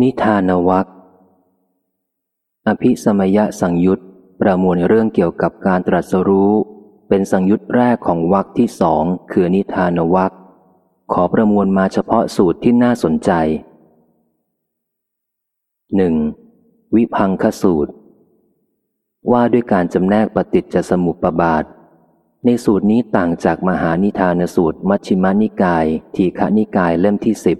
นิทานวัคอภิสมยสังยุตประมวลเรื่องเกี่ยวกับการตรัสรู้ เป็นสังยุตแรกของวักที่สองคือนิทานวัคขอประมวลมาเฉพาะสูตรที่น่าสนใจหนึ่งวิพังคสูตร ว่าด้วยการจำแนกปฏิจจสมุปบาท ในสูตรนี้ต่างจากมหานิทานสูตร มัชฌิมานิกาย ทีฆนิกายเล่มที่สิบ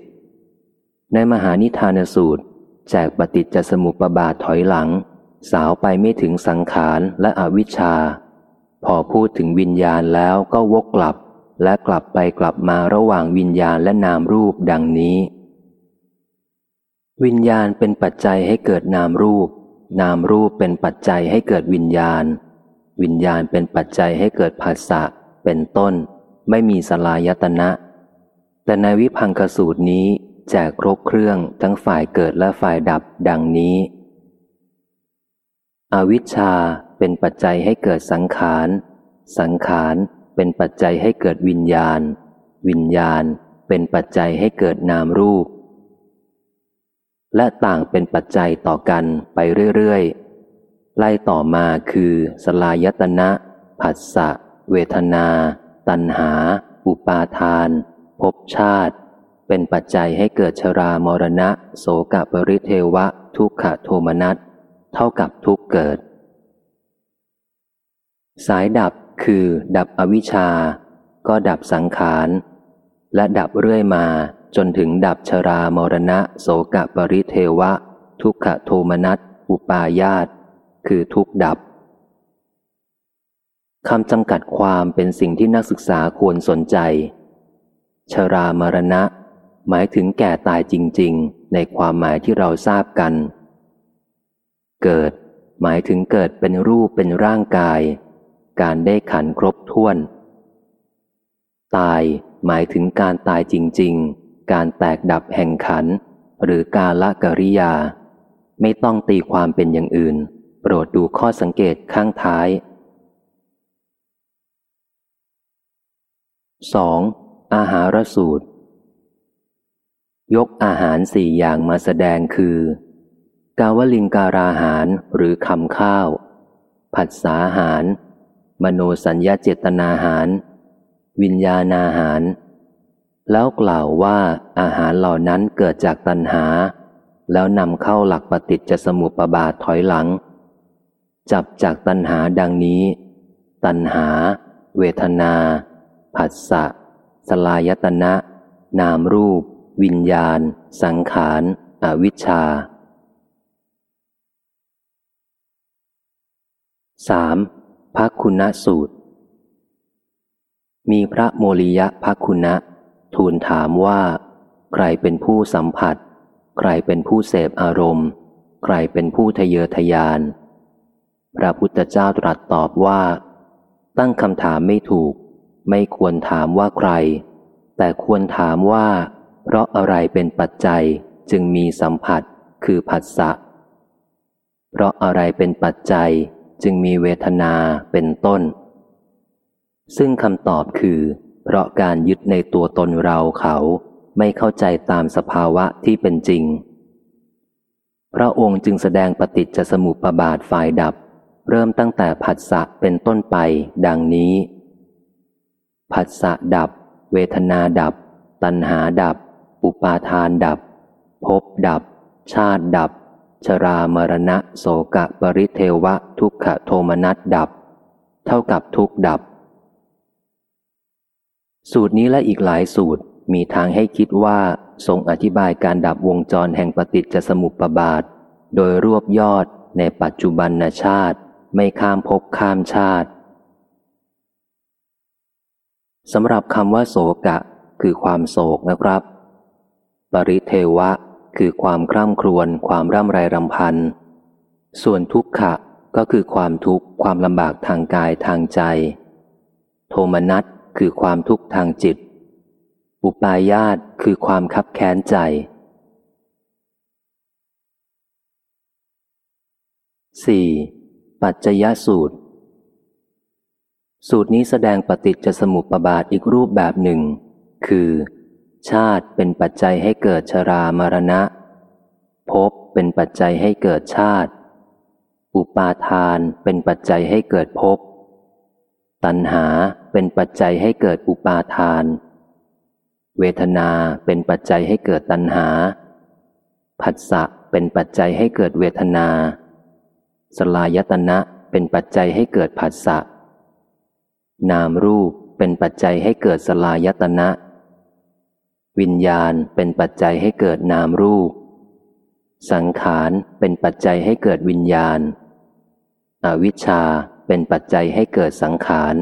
ในมหานิทานสูตร แจกปฏิจจสมุปบาทถอยหลัง สาวไปไม่ถึงสังขารและอวิชชา พอพูดถึงวิญญาณแล้วก็วกกลับ และกลับไปกลับมาระหว่างวิญญาณและนามรูปดังนี้ วิญญาณเป็นปัจจัยให้เกิดนามรูป นามรูปเป็นปัจจัยให้เกิดวิญญาณ วิญญาณเป็นปัจจัยให้เกิดภาษะเป็นต้น ไม่มีสลายตนะ แต่ในวิพังคสูตรนี้ แจกครบเครื่องทั้งฝ่ายเกิดและฝ่ายดับดังนี้ อวิชชาเป็นปัจจัยให้เกิดสังขาร สังขารเป็นปัจจัยให้เกิดวิญญาณ วิญญาณเป็นปัจจัยให้เกิดนามรูป และต่างเป็นปัจจัยต่อกันไปเรื่อยๆ ไล่ต่อมาคือสลายตนะ ผัสสะ เวทนา ตัณหา อุปาทาน ภพชาติ เป็นปัจจัยให้เกิดชรามรณะ โสกปริเทวะ ทุกขโทมนัสเท่ากับทุกเกิด สายดับคือ ดับอวิชชา ก็ดับสังขาร และดับเรื่อยมาจนถึงดับชรามรณะ โสกปริเทวะ ทุกขโทมนัสอุปาญาตคือทุกดับคำจำกัดความเป็นสิ่งที่นักศึกษาควรสนใจ ชรามรณะ หมายถึงแก่ตายจริง ๆ ในความหมายที่เราทราบกัน เกิด หมายถึงเกิดเป็นรูปเป็นร่างกาย การได้ขันครบถ้วน ตายหมายถึงการตายจริง ๆ การแตกดับแห่งขัน หรือกาละกริยา ไม่ต้องตีความเป็นอย่างอื่น โปรดดูข้อสังเกตข้างท้าย 2. อาหารสูตร ยกอาหารสี่อย่างมาแสดงคือ กาวลิงการาหารหรือคำข้าว ผัสสาหาร มโนสัญญาเจตนาหาร วิญญาณอาหาร แล้วกล่าวว่าอาหารเหล่านั้นเกิดจากตัณหา แล้วนำเข้าหลักปฏิจจสมุปบาทถอยหลัง จับจากตัณหาดังนี้ ตัณหา เวทนา ผัสสะสลายตนะ นามรูป วิญญาณ สังขารอวิชชา 3. พักคุณสูตร มีพระโมริยะพักคุณะ ทูลถามว่า ใครเป็นผู้สัมผัส ใครเป็นผู้เสพอารมณ์ ใครเป็นผู้ทะเยอทะยาน พระพุทธเจ้าตรัสตอบว่า ตั้งคำถามไม่ถูก ไม่ควรถามว่าใคร แต่ควรถามว่า เพราะอะไรเป็นปัจจัยจึงมีสัมผัสคือผัสสะ เพราะอะไรเป็นปัจจัยจึงมีเวทนาเป็นต้น ซึ่งคำตอบคือ เพราะการยึดในตัวตนเราเขาไม่เข้าใจตามสภาวะที่เป็นจริง พระองค์จึงแสดงปฏิจจสมุปบาทฝ่ายดับ เริ่มตั้งแต่ผัสสะเป็นต้นไป ดังนี้ ผัสสะดับ เวทนาดับ ตัณหาดับ อุปาทานดับ ภพดับ ชาติดับ ชรามรณะโสกะปริเทวะทุกขโทมนัสดับ เท่ากับทุกดับ สูตรนี้และอีกหลายสูตรมีทางให้คิดว่าทรงอธิบายการดับวงจรแห่งปฏิจจสมุปบาท โดยรวบยอดในปัจจุบันชาติ ไม่ข้ามภพข้ามชาติสำหรับคำว่าโศกะ คือความโศกนะครับ ปริเทวะ คือความคร่ำครวญความร่ำไรรำพัน ส่วนทุกขะก็คือความทุกข์ความลำบากทางกายทางใจ โทมนัสคือความทุกข์ทางจิต อุปายาตคือความคับแค้นใจ 4. ปัจจยสูตร สูตรนี้แสดงปฏิจจสมุปบาทอีกรูปแบบหนึ่ง คือ ชาติเป็นปัจจัยให้เกิดชรามรณะ ภพเป็นปัจจัยให้เกิดชาติ อุปาทานเป็นปัจจัยให้เกิดภพ ตัณหาเป็นปัจจัยให้เกิดอุปาทาน เวทนาเป็นปัจจัยให้เกิดตัณหา ผัสสะเป็นปัจจัยให้เกิดเวทนา สลายตนะเป็นปัจจัยให้เกิดผัสสะ นามรูปเป็นปัจจัยให้เกิดสลายตนะ วิญญาณเป็นปัจจัยให้เกิดนามรูป สังขารเป็นปัจจัยให้เกิดวิญญาณ อวิชชาเป็นปัจจัยให้เกิดสังขาร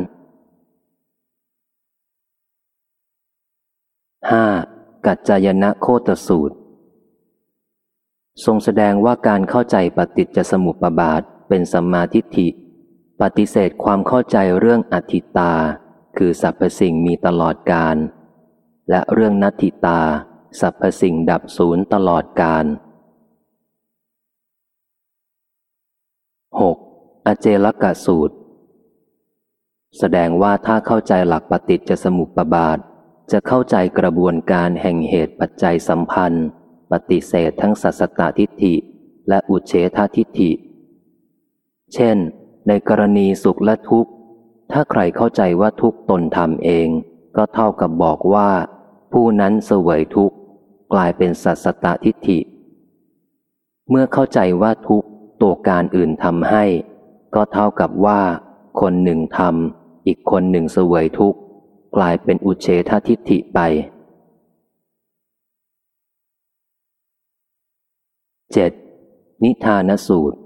ห้ากัจจายนะโคตสูตร ทรงแสดงว่าการเข้าใจปฏิจจสมุปบาทเป็นสัมมาทิฏฐิ ปฏิเสธความเข้าใจเรื่องอธิตา คือสรรพสิ่งมีตลอดกาล และเรื่องนัตถิตาสรรพสิ่งดับศูนย์ตลอดกาล 6. อเจลกะสูตร แสดงว่าถ้าเข้าใจหลักปฏิจจสมุปบาท จะเข้าใจกระบวนการแห่งเหตุปัจจัยสัมพันธ์ ปฏิเสธทั้งสัสตทิฏฐิ และอุเฉททิฏฐิ เช่น ในกรณีสุขและทุกข์ ถ้าใครเข้าใจว่าทุกตนทำเอง ก็เท่ากับบอกว่า ผู้นั้นเสวยทุกข์ กลายเป็นสัสตทิฏฐิ เมื่อเข้าใจว่าทุกข์ตัวการอื่นทำให้ ก็เท่ากับว่า คนหนึ่งทำอีกคนหนึ่งเสวยทุกข์ กลายเป็นอุเฉททิฏฐิไป 7. นิทานสูตร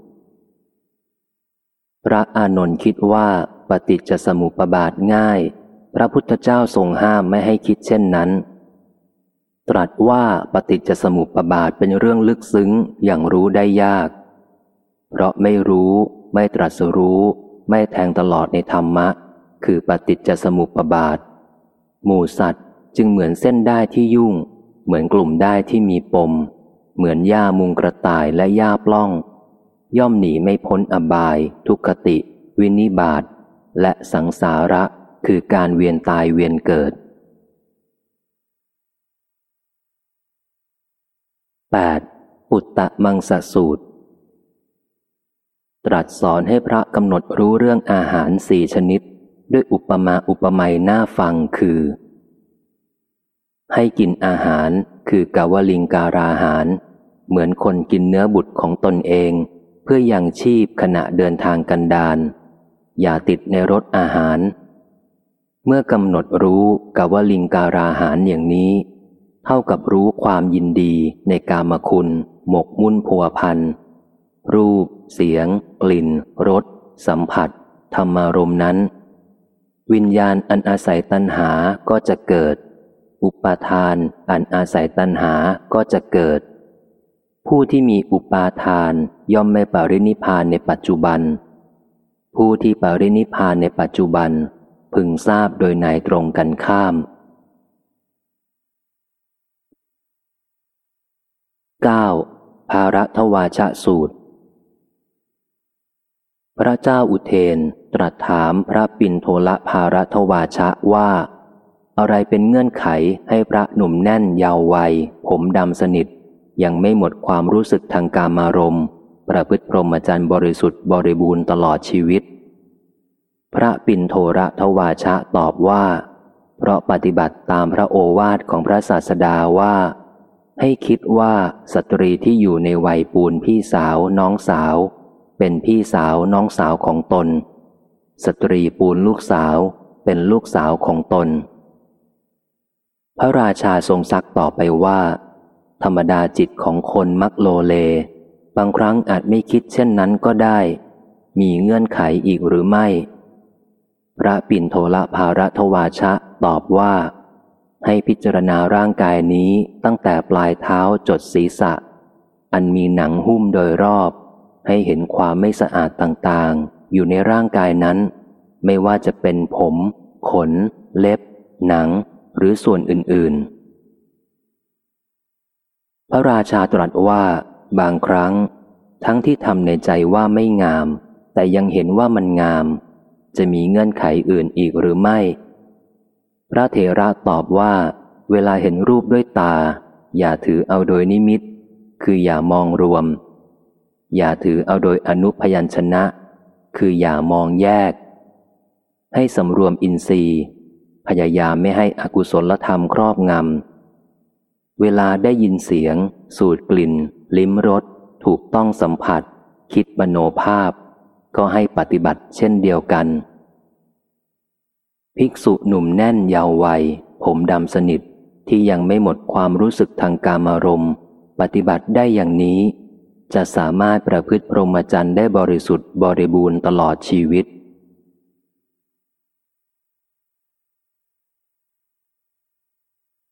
พระอานนท์คิดว่าปฏิจจสมุปบาทง่าย พระพุทธเจ้าทรงห้ามไม่ให้คิดเช่นนั้น ตรัสว่าปฏิจจสมุปบาทเป็นเรื่องลึกซึ้งอย่างรู้ได้ยาก เพราะไม่รู้ ไม่ตรัสรู้ ไม่แทงตลอดในธรรมะ คือปฏิจจสมุปบาท หมู่สัตว์จึงเหมือนเส้นได้ที่ยุ่ง เหมือนกลุ่มได้ที่มีปม เหมือนหญ้ามุงกระต่ายและหญ้าปล้อง ย่อมหนีไม่พ้นอบาย ทุกขติ วินิบาตและสังสาระคือการเวียนตายเวียนเกิด 8. ปุตตะมังสสูตร ตรัสสอนให้พระกำหนดรู้เรื่องอาหารสี่ชนิด ด้วยอุปมาอุปไมยน่าฟังคือ ให้กินอาหารคือกาวลิงการาหาร เหมือนคนกินเนื้อบุตรของตนเอง เพื่อยังชีพขณะเดินทางกันดานอย่าติดในรถอาหาร เมื่อกำหนดรู้กาวลิงการาหารอย่างนี้ เท่ากับรู้ความยินดีในกามคุณ หมกมุ่นพัวพัน รูป เสียง กลิ่น รส สัมผัส ธรรมารมนั้น วิญญาณอันอาศัยตัณหาก็จะเกิด อุปาทานอันอาศัยตัณหาก็จะเกิด ผู้ที่มีอุปาทานย่อมไม่ปรินิพานในปัจจุบัน ผู้ที่ปรินิพานในปัจจุบัน พึงทราบโดยในตรงกันข้าม 9. ภาระทวาชสูตร พระเจ้าอุเทนตรัสถามพระปินโทละภาระทวาชะว่า อะไรเป็นเงื่อนไขให้พระหนุ่มแน่นยาววัย ผมดำสนิท ยังไม่หมดความรู้สึกทางการมารมประพฤติพรหมจรรย์บริสุทธิ์บริบูรณ์ตลอดชีวิต พระปินโทระทวาชะตอบว่า เพราะปฏิบัติตามพระโอวาทของพระศาสดาว่า ให้คิดว่าสตรีที่อยู่ในวัยปูนพี่สาวน้องสาว เป็นพี่สาวน้องสาวของตน สตรีปูนลูกสาวเป็นลูกสาวของตน พระราชาทรงซักต่อไปว่า ธรรมดาจิตของคนมักโลเล บางครั้งอาจไม่คิดเช่นนั้นก็ได้ มีเงื่อนไขอีกหรือไม่ พระปิ่นโทละภาระทวาชะตอบว่า ให้พิจารณาร่างกายนี้ตั้งแต่ปลายเท้าจดศีรษะ อันมีหนังหุ้มโดยรอบ ให้เห็นความไม่สะอาดต่างๆ อยู่ในร่างกายนั้น ไม่ว่าจะเป็นผม ขน เล็บ หนัง หรือส่วนอื่นๆ พระราชาตรัสว่า บางครั้ง ทั้งที่ทำในใจว่าไม่งาม แต่ยังเห็นว่ามันงาม จะมีเงื่อนไขอื่นอีกหรือไม่ พระเถระตอบว่า เวลาเห็นรูปด้วยตา อย่าถือเอาโดยนิมิต คืออย่ามองรวม อย่าถือเอาโดยอนุพยัญชนะ คืออย่ามองแยก ให้สำรวมอินทรีย์ พยายามไม่ให้อกุศลธรรมครอบงำ เวลาได้ยินเสียง สูดกลิ่น ลิ้มรสถูกต้องสัมผัส คิดมโนภาพ ก็ให้ปฏิบัติเช่นเดียวกัน ภิกษุหนุ่มแน่นยาววัย ผมดำสนิทที่ยังไม่หมดความรู้สึกทางกามารมณ์ ปฏิบัติได้อย่างนี้ จะสามารถประพฤติพรหมจรรย์ได้บริสุทธิ์บริบูรณ์ตลอดชีวิต